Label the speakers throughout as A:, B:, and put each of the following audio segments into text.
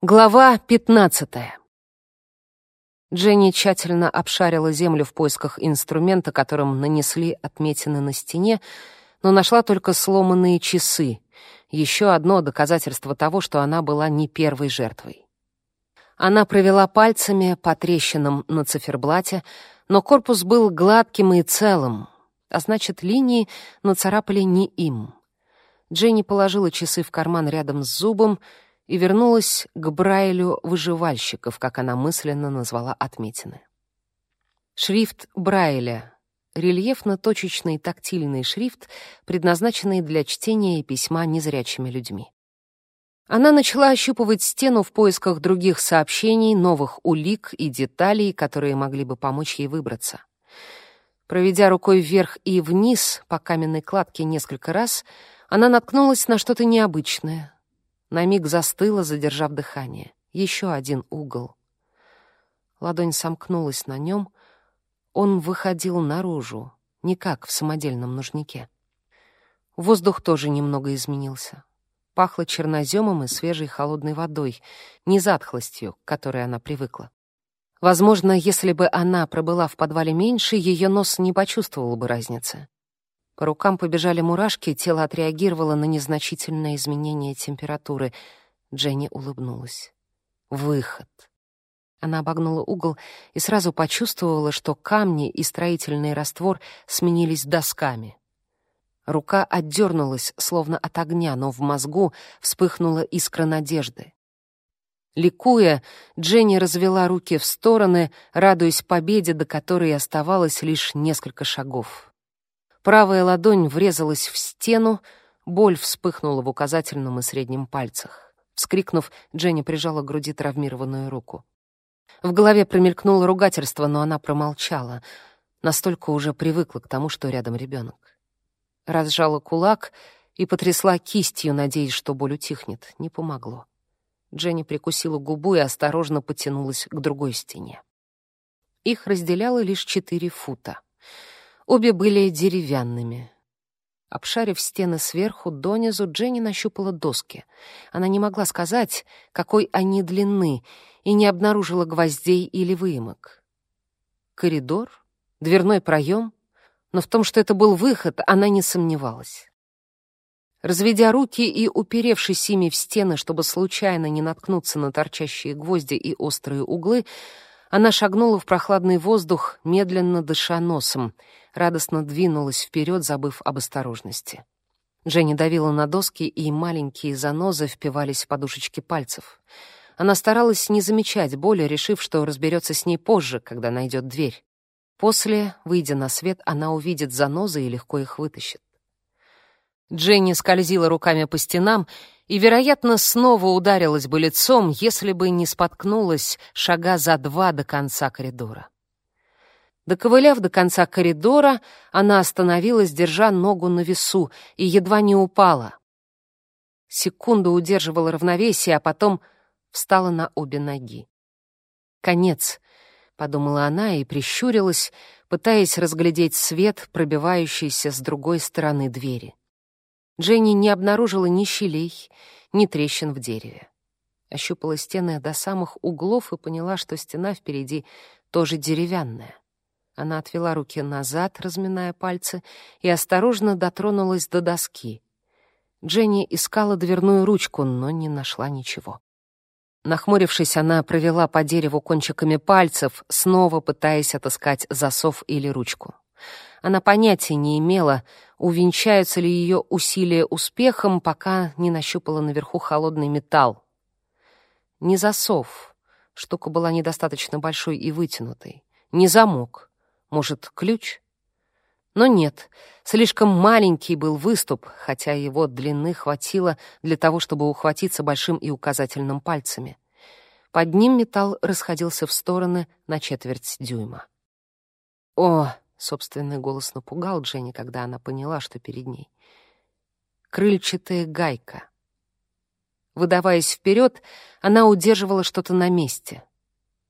A: Глава 15. Дженни тщательно обшарила землю в поисках инструмента, которым нанесли отметины на стене, но нашла только сломанные часы, еще одно доказательство того, что она была не первой жертвой. Она провела пальцами по трещинам на циферблате, но корпус был гладким и целым, а значит, линии нацарапали не им. Дженни положила часы в карман рядом с зубом и вернулась к Брайлю выживальщиков, как она мысленно назвала отметины. Шрифт Брайля — рельефно-точечный тактильный шрифт, предназначенный для чтения и письма незрячими людьми. Она начала ощупывать стену в поисках других сообщений, новых улик и деталей, которые могли бы помочь ей выбраться. Проведя рукой вверх и вниз по каменной кладке несколько раз, она наткнулась на что-то необычное — на миг застыла, задержав дыхание. Еще один угол. Ладонь сомкнулась на нем. Он выходил наружу, не как в самодельном нужнике. Воздух тоже немного изменился. Пахло черноземом и свежей холодной водой, не затхлостью, к которой она привыкла. Возможно, если бы она пробыла в подвале меньше, ее нос не почувствовал бы разницы. По рукам побежали мурашки, тело отреагировало на незначительное изменение температуры. Дженни улыбнулась. Выход. Она обогнула угол и сразу почувствовала, что камни и строительный раствор сменились досками. Рука отдернулась, словно от огня, но в мозгу вспыхнула искра надежды. Ликуя, Дженни развела руки в стороны, радуясь победе, до которой оставалось лишь несколько шагов. Правая ладонь врезалась в стену, боль вспыхнула в указательном и среднем пальцах. Вскрикнув, Дженни прижала к груди травмированную руку. В голове промелькнуло ругательство, но она промолчала. Настолько уже привыкла к тому, что рядом ребенок. Разжала кулак и потрясла кистью, надеясь, что боль утихнет. Не помогло. Дженни прикусила губу и осторожно потянулась к другой стене. Их разделяло лишь четыре фута — Обе были деревянными. Обшарив стены сверху донизу, Дженни нащупала доски. Она не могла сказать, какой они длины, и не обнаружила гвоздей или выемок. Коридор? Дверной проем? Но в том, что это был выход, она не сомневалась. Разведя руки и уперевшись ими в стены, чтобы случайно не наткнуться на торчащие гвозди и острые углы, она шагнула в прохладный воздух, медленно дыша носом, радостно двинулась вперед, забыв об осторожности. Женя давила на доски, и маленькие занозы впивались в подушечки пальцев. Она старалась не замечать боли, решив, что разберется с ней позже, когда найдет дверь. После, выйдя на свет, она увидит занозы и легко их вытащит. Дженни скользила руками по стенам и, вероятно, снова ударилась бы лицом, если бы не споткнулась шага за два до конца коридора. Доковыляв до конца коридора, она остановилась, держа ногу на весу, и едва не упала. Секунду удерживала равновесие, а потом встала на обе ноги. «Конец», — подумала она и прищурилась, пытаясь разглядеть свет, пробивающийся с другой стороны двери. Дженни не обнаружила ни щелей, ни трещин в дереве. Ощупала стены до самых углов и поняла, что стена впереди тоже деревянная. Она отвела руки назад, разминая пальцы, и осторожно дотронулась до доски. Дженни искала дверную ручку, но не нашла ничего. Нахмурившись, она провела по дереву кончиками пальцев, снова пытаясь отыскать засов или ручку. Она понятия не имела, увенчаются ли ее усилия успехом, пока не нащупала наверху холодный металл. Не засов, штука была недостаточно большой и вытянутой, не замок, может, ключ? Но нет, слишком маленький был выступ, хотя его длины хватило для того, чтобы ухватиться большим и указательным пальцами. Под ним металл расходился в стороны на четверть дюйма. О, Собственный голос напугал Дженни, когда она поняла, что перед ней. Крыльчатая гайка. Выдаваясь вперед, она удерживала что-то на месте.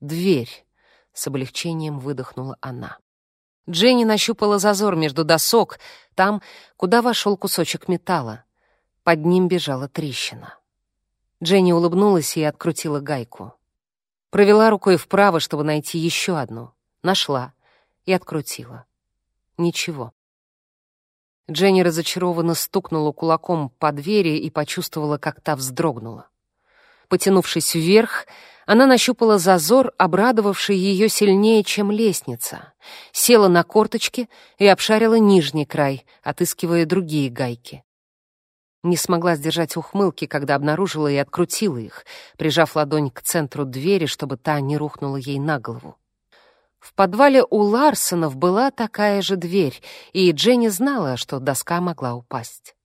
A: Дверь. С облегчением выдохнула она. Дженни нащупала зазор между досок, там, куда вошел кусочек металла. Под ним бежала трещина. Дженни улыбнулась и открутила гайку. Провела рукой вправо, чтобы найти еще одну. Нашла и открутила. Ничего. Дженни разочарованно стукнула кулаком по двери и почувствовала, как та вздрогнула. Потянувшись вверх, она нащупала зазор, обрадовавший ее сильнее, чем лестница, села на корточки и обшарила нижний край, отыскивая другие гайки. Не смогла сдержать ухмылки, когда обнаружила и открутила их, прижав ладонь к центру двери, чтобы та не рухнула ей на голову. В подвале у Ларсонов была такая же дверь, и Дженни знала, что доска могла упасть.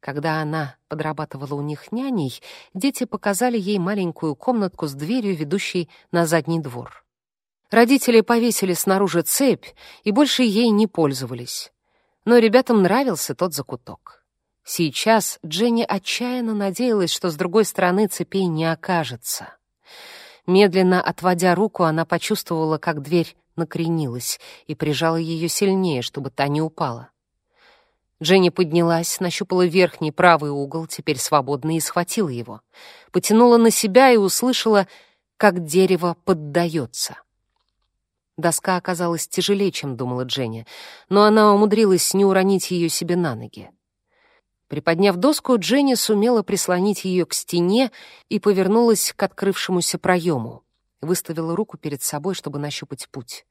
A: Когда она подрабатывала у них няней, дети показали ей маленькую комнатку с дверью, ведущей на задний двор. Родители повесили снаружи цепь и больше ей не пользовались. Но ребятам нравился тот закуток. Сейчас Дженни отчаянно надеялась, что с другой стороны цепей не окажется. Медленно отводя руку, она почувствовала, как дверь накренилась и прижала ее сильнее, чтобы та не упала. Дженни поднялась, нащупала верхний правый угол, теперь свободный, и схватила его. Потянула на себя и услышала, как дерево поддается. Доска оказалась тяжелее, чем думала Дженни, но она умудрилась не уронить ее себе на ноги. Приподняв доску, Дженни сумела прислонить ее к стене и повернулась к открывшемуся проему. Выставила руку перед собой, чтобы нащупать путь.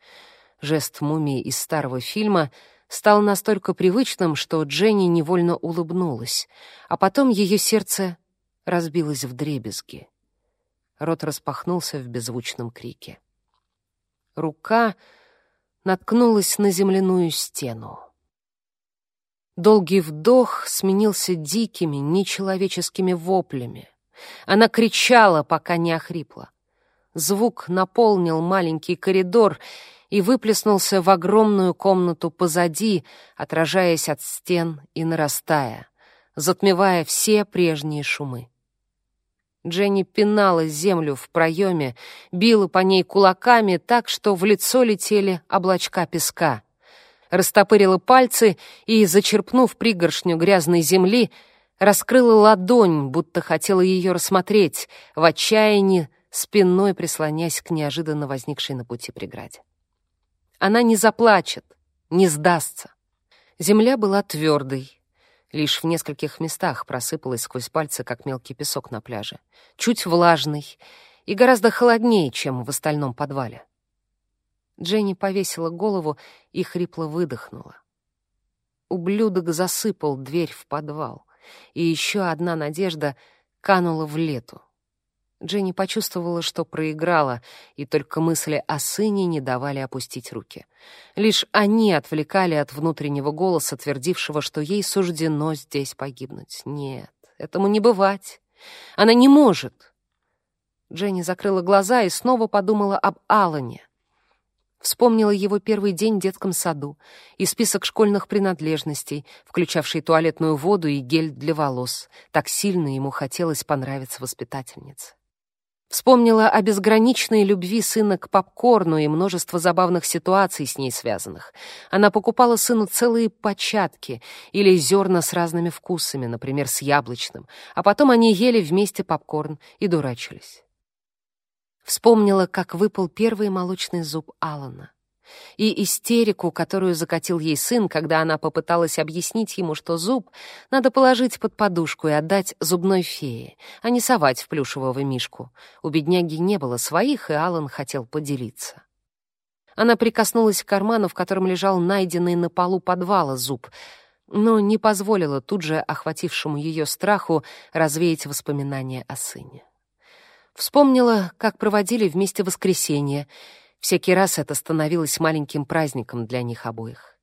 A: Жест мумии из старого фильма — стал настолько привычным, что Дженни невольно улыбнулась, а потом ее сердце разбилось в дребезги. Рот распахнулся в беззвучном крике. Рука наткнулась на земляную стену. Долгий вдох сменился дикими, нечеловеческими воплями. Она кричала, пока не охрипла. Звук наполнил маленький коридор, и выплеснулся в огромную комнату позади, отражаясь от стен и нарастая, затмевая все прежние шумы. Дженни пинала землю в проеме, била по ней кулаками так, что в лицо летели облачка песка. Растопырила пальцы и, зачерпнув пригоршню грязной земли, раскрыла ладонь, будто хотела ее рассмотреть, в отчаянии спиной прислонясь к неожиданно возникшей на пути преграде. Она не заплачет, не сдастся. Земля была твердой. Лишь в нескольких местах просыпалась сквозь пальцы, как мелкий песок на пляже. Чуть влажный и гораздо холоднее, чем в остальном подвале. Дженни повесила голову и хрипло выдохнула. Ублюдок засыпал дверь в подвал, и еще одна надежда канула в лету. Дженни почувствовала, что проиграла, и только мысли о сыне не давали опустить руки. Лишь они отвлекали от внутреннего голоса, твердившего, что ей суждено здесь погибнуть. Нет, этому не бывать. Она не может. Дженни закрыла глаза и снова подумала об Алане. Вспомнила его первый день в детском саду и список школьных принадлежностей, включавший туалетную воду и гель для волос. Так сильно ему хотелось понравиться воспитательнице. Вспомнила о безграничной любви сына к попкорну и множество забавных ситуаций с ней связанных. Она покупала сыну целые початки или зерна с разными вкусами, например, с яблочным, а потом они ели вместе попкорн и дурачились. Вспомнила, как выпал первый молочный зуб Алана и истерику, которую закатил ей сын, когда она попыталась объяснить ему, что зуб надо положить под подушку и отдать зубной фее, а не совать в плюшевого мишку. У бедняги не было своих, и Алан хотел поделиться. Она прикоснулась к карману, в котором лежал найденный на полу подвала зуб, но не позволила тут же охватившему ее страху развеять воспоминания о сыне. Вспомнила, как проводили вместе воскресенье, Всякий раз это становилось маленьким праздником для них обоих.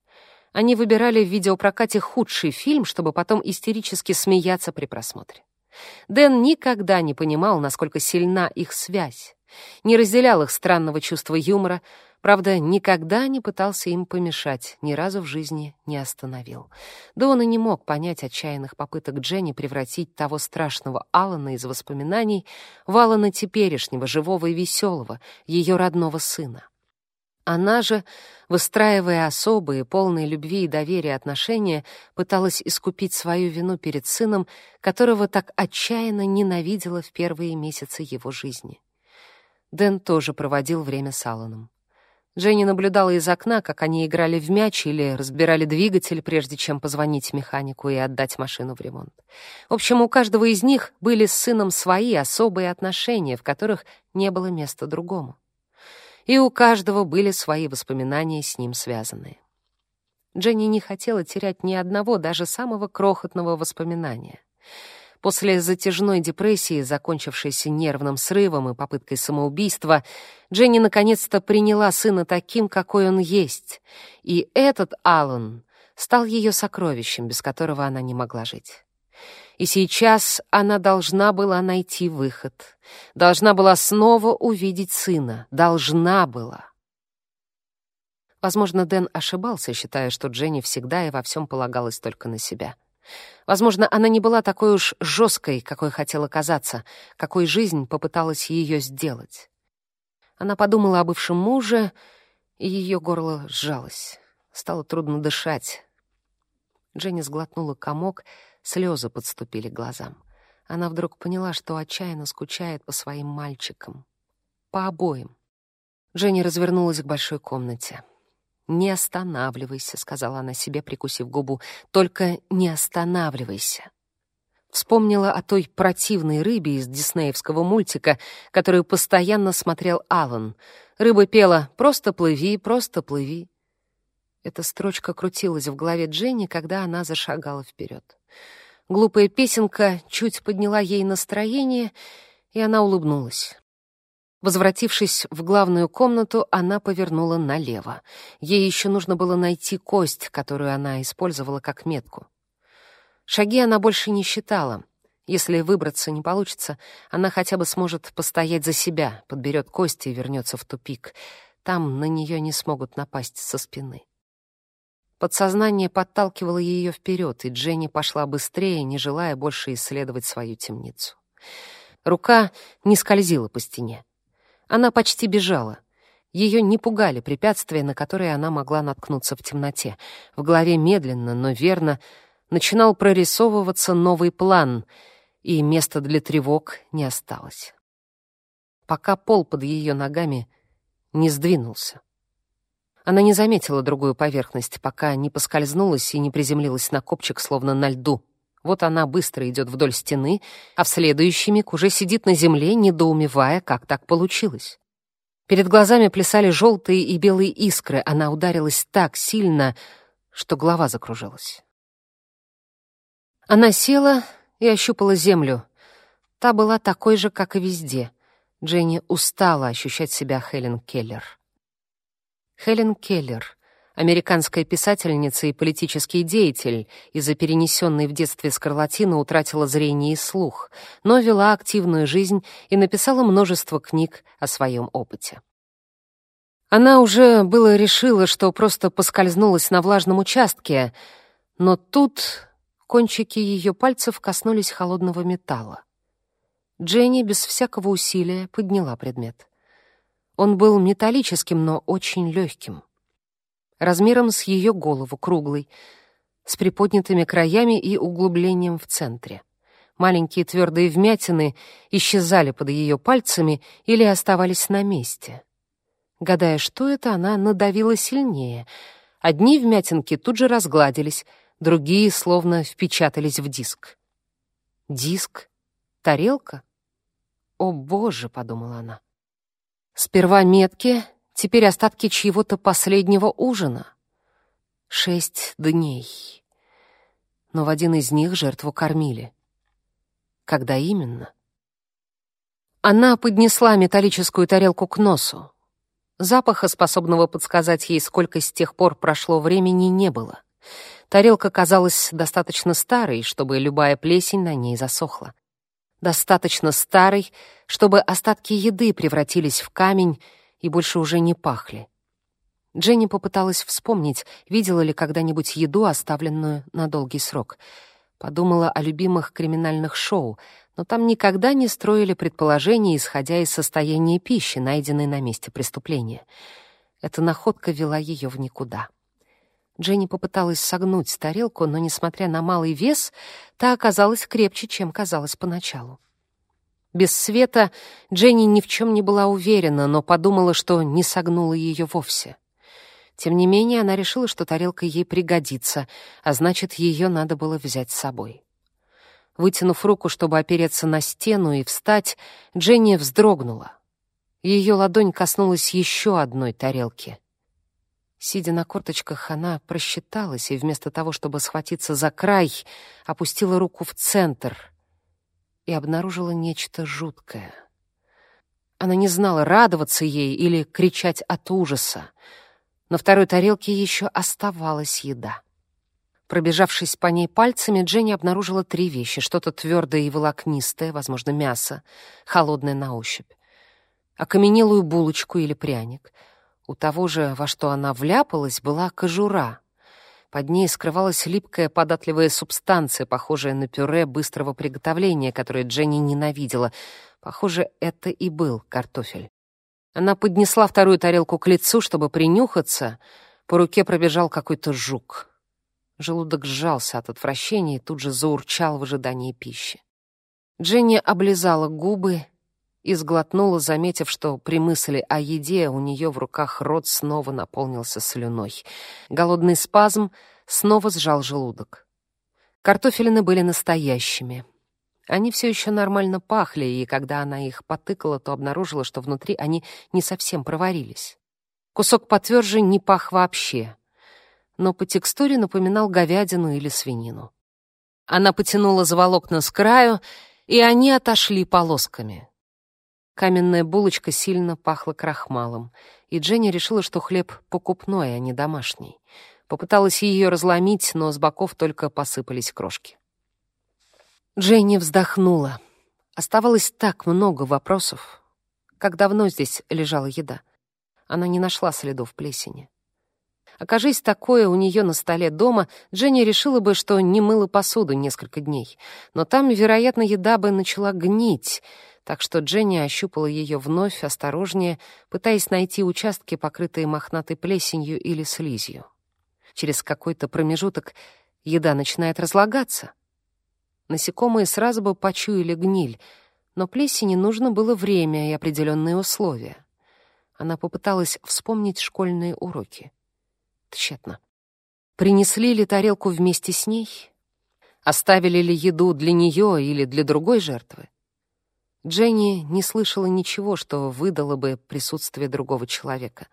A: Они выбирали в видеопрокате худший фильм, чтобы потом истерически смеяться при просмотре. Дэн никогда не понимал, насколько сильна их связь, не разделял их странного чувства юмора, Правда, никогда не пытался им помешать, ни разу в жизни не остановил. Да он и не мог понять отчаянных попыток Дженни превратить того страшного Алана из воспоминаний в Алана теперешнего, живого и веселого, ее родного сына. Она же, выстраивая особые, полные любви и доверия отношения, пыталась искупить свою вину перед сыном, которого так отчаянно ненавидела в первые месяцы его жизни. Дэн тоже проводил время с Алланом. Дженни наблюдала из окна, как они играли в мяч или разбирали двигатель, прежде чем позвонить механику и отдать машину в ремонт. В общем, у каждого из них были с сыном свои особые отношения, в которых не было места другому. И у каждого были свои воспоминания с ним связанные. Дженни не хотела терять ни одного, даже самого крохотного воспоминания. После затяжной депрессии, закончившейся нервным срывом и попыткой самоубийства, Дженни наконец-то приняла сына таким, какой он есть. И этот Аллан стал ее сокровищем, без которого она не могла жить. И сейчас она должна была найти выход. Должна была снова увидеть сына. Должна была. Возможно, Дэн ошибался, считая, что Дженни всегда и во всем полагалась только на себя. Возможно, она не была такой уж жесткой, какой хотела казаться, какой жизнь попыталась ее сделать. Она подумала о бывшем муже, и ее горло сжалось. Стало трудно дышать. Дженни сглотнула комок, слезы подступили к глазам. Она вдруг поняла, что отчаянно скучает по своим мальчикам. По обоим. Дженни развернулась к большой комнате. «Не останавливайся», — сказала она себе, прикусив губу. «Только не останавливайся». Вспомнила о той противной рыбе из диснеевского мультика, которую постоянно смотрел Алан. Рыба пела «Просто плыви, просто плыви». Эта строчка крутилась в голове Дженни, когда она зашагала вперед. Глупая песенка чуть подняла ей настроение, и она улыбнулась. Возвратившись в главную комнату, она повернула налево. Ей еще нужно было найти кость, которую она использовала как метку. Шаги она больше не считала. Если выбраться не получится, она хотя бы сможет постоять за себя, подберет кости и вернется в тупик. Там на нее не смогут напасть со спины. Подсознание подталкивало ее вперед, и Дженни пошла быстрее, не желая больше исследовать свою темницу. Рука не скользила по стене. Она почти бежала. Ее не пугали препятствия, на которые она могла наткнуться в темноте. В голове медленно, но верно начинал прорисовываться новый план, и места для тревог не осталось. Пока пол под ее ногами не сдвинулся. Она не заметила другую поверхность, пока не поскользнулась и не приземлилась на копчик, словно на льду. Вот она быстро идет вдоль стены, а в следующий миг уже сидит на земле, недоумевая, как так получилось. Перед глазами плясали желтые и белые искры. Она ударилась так сильно, что голова закружилась. Она села и ощупала землю. Та была такой же, как и везде. Дженни устала ощущать себя Хелен Келлер. Хелен Келлер Американская писательница и политический деятель из-за перенесенной в детстве скарлатины утратила зрение и слух, но вела активную жизнь и написала множество книг о своем опыте. Она уже было решила, что просто поскользнулась на влажном участке, но тут кончики ее пальцев коснулись холодного металла. Дженни без всякого усилия подняла предмет. Он был металлическим, но очень легким размером с ее голову, круглый, с приподнятыми краями и углублением в центре. Маленькие твердые вмятины исчезали под ее пальцами или оставались на месте. Гадая, что это, она надавила сильнее. Одни вмятинки тут же разгладились, другие словно впечатались в диск. Диск? Тарелка? «О, Боже!» — подумала она. Сперва метки, Теперь остатки чьего-то последнего ужина. Шесть дней. Но в один из них жертву кормили. Когда именно? Она поднесла металлическую тарелку к носу. Запаха, способного подсказать ей, сколько с тех пор прошло времени, не было. Тарелка казалась достаточно старой, чтобы любая плесень на ней засохла. Достаточно старой, чтобы остатки еды превратились в камень и больше уже не пахли. Дженни попыталась вспомнить, видела ли когда-нибудь еду, оставленную на долгий срок. Подумала о любимых криминальных шоу, но там никогда не строили предположения, исходя из состояния пищи, найденной на месте преступления. Эта находка вела ее в никуда. Дженни попыталась согнуть тарелку, но, несмотря на малый вес, та оказалась крепче, чем казалось поначалу. Без света Дженни ни в чем не была уверена, но подумала, что не согнула ее вовсе. Тем не менее, она решила, что тарелка ей пригодится, а значит, ее надо было взять с собой. Вытянув руку, чтобы опереться на стену и встать, Дженни вздрогнула. Ее ладонь коснулась еще одной тарелки. Сидя на корточках, она просчиталась и вместо того, чтобы схватиться за край, опустила руку в центр и обнаружила нечто жуткое. Она не знала, радоваться ей или кричать от ужаса. На второй тарелке еще оставалась еда. Пробежавшись по ней пальцами, Дженни обнаружила три вещи. Что-то твердое и волокнистое, возможно, мясо, холодное на ощупь. Окаменелую булочку или пряник. У того же, во что она вляпалась, была кожура. Под ней скрывалась липкая податливая субстанция, похожая на пюре быстрого приготовления, которое Дженни ненавидела. Похоже, это и был картофель. Она поднесла вторую тарелку к лицу, чтобы принюхаться. По руке пробежал какой-то жук. Желудок сжался от отвращения и тут же заурчал в ожидании пищи. Дженни облизала губы и сглотнула, заметив, что при мысли о еде у нее в руках рот снова наполнился слюной. Голодный спазм снова сжал желудок. Картофелины были настоящими. Они все еще нормально пахли, и когда она их потыкала, то обнаружила, что внутри они не совсем проварились. Кусок потверже не пах вообще но по текстуре напоминал говядину или свинину. Она потянула за волокна с краю, и они отошли полосками. Каменная булочка сильно пахла крахмалом, и Дженни решила, что хлеб покупной, а не домашний. Попыталась ее разломить, но с боков только посыпались крошки. Дженни вздохнула. Оставалось так много вопросов. Как давно здесь лежала еда? Она не нашла следов плесени. Окажись такое у нее на столе дома, Дженни решила бы, что не мыла посуду несколько дней. Но там, вероятно, еда бы начала гнить, так что Дженни ощупала ее вновь, осторожнее, пытаясь найти участки, покрытые мохнатой плесенью или слизью. Через какой-то промежуток еда начинает разлагаться. Насекомые сразу бы почуяли гниль, но плесени нужно было время и определенные условия. Она попыталась вспомнить школьные уроки. Тщетно. Принесли ли тарелку вместе с ней? Оставили ли еду для нее или для другой жертвы? Дженни не слышала ничего, что выдало бы присутствие другого человека.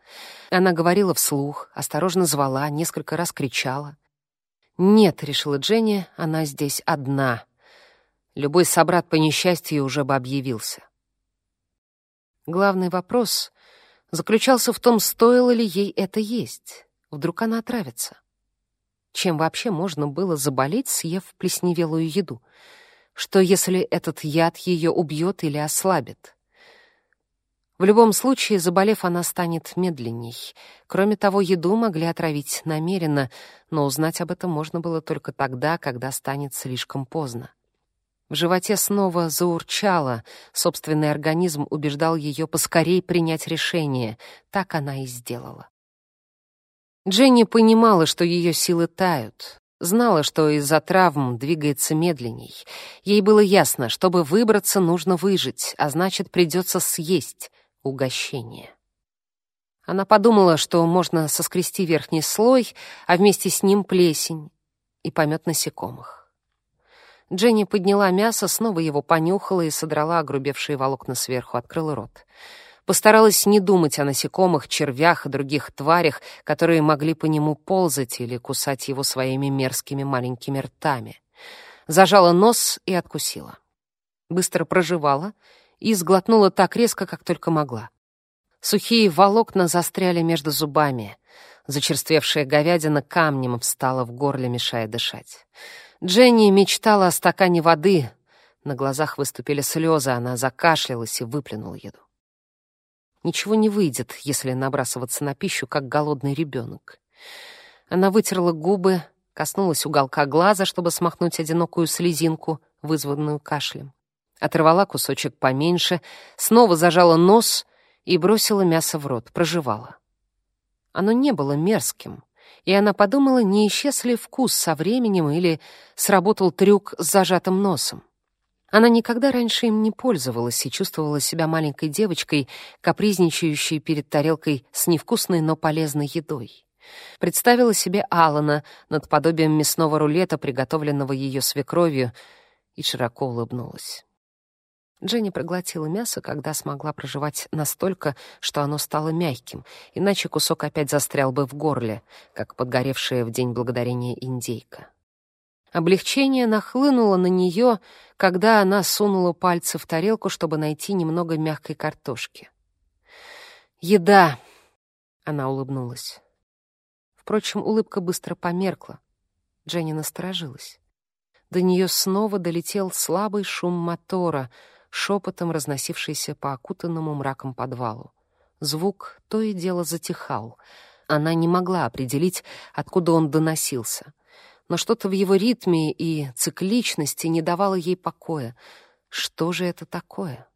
A: Она говорила вслух, осторожно звала, несколько раз кричала. «Нет», — решила Дженни, — «она здесь одна. Любой собрат по несчастью уже бы объявился». Главный вопрос заключался в том, стоило ли ей это есть. Вдруг она отравится? Чем вообще можно было заболеть, съев плесневелую еду? Что, если этот яд ее убьет или ослабит? В любом случае, заболев, она станет медленней. Кроме того, еду могли отравить намеренно, но узнать об этом можно было только тогда, когда станет слишком поздно. В животе снова заурчало, собственный организм убеждал ее поскорей принять решение. Так она и сделала. Дженни понимала, что ее силы тают, знала, что из-за травм двигается медленней. Ей было ясно, чтобы выбраться, нужно выжить, а значит, придется съесть угощение. Она подумала, что можно соскрести верхний слой, а вместе с ним плесень и помет насекомых. Дженни подняла мясо, снова его понюхала и содрала огрубевшие волокна сверху, открыла рот. Постаралась не думать о насекомых, червях и других тварях, которые могли по нему ползать или кусать его своими мерзкими маленькими ртами. Зажала нос и откусила. Быстро проживала и сглотнула так резко, как только могла. Сухие волокна застряли между зубами. Зачерствевшая говядина камнем встала в горле, мешая дышать. Дженни мечтала о стакане воды. На глазах выступили слезы, она закашлялась и выплюнула еду. Ничего не выйдет, если набрасываться на пищу, как голодный ребенок. Она вытерла губы, коснулась уголка глаза, чтобы смахнуть одинокую слезинку, вызванную кашлем. Оторвала кусочек поменьше, снова зажала нос и бросила мясо в рот, прожевала. Оно не было мерзким, и она подумала, не исчез ли вкус со временем или сработал трюк с зажатым носом. Она никогда раньше им не пользовалась и чувствовала себя маленькой девочкой, капризничающей перед тарелкой с невкусной, но полезной едой. Представила себе Алана над подобием мясного рулета, приготовленного ее свекровью, и широко улыбнулась. Дженни проглотила мясо, когда смогла проживать настолько, что оно стало мягким, иначе кусок опять застрял бы в горле, как подгоревшая в День Благодарения индейка. Облегчение нахлынуло на нее, когда она сунула пальцы в тарелку, чтобы найти немного мягкой картошки. «Еда!» — она улыбнулась. Впрочем, улыбка быстро померкла. Дженни насторожилась. До нее снова долетел слабый шум мотора, шепотом разносившийся по окутанному мраком подвалу. Звук то и дело затихал. Она не могла определить, откуда он доносился — но что-то в его ритме и цикличности не давало ей покоя. Что же это такое?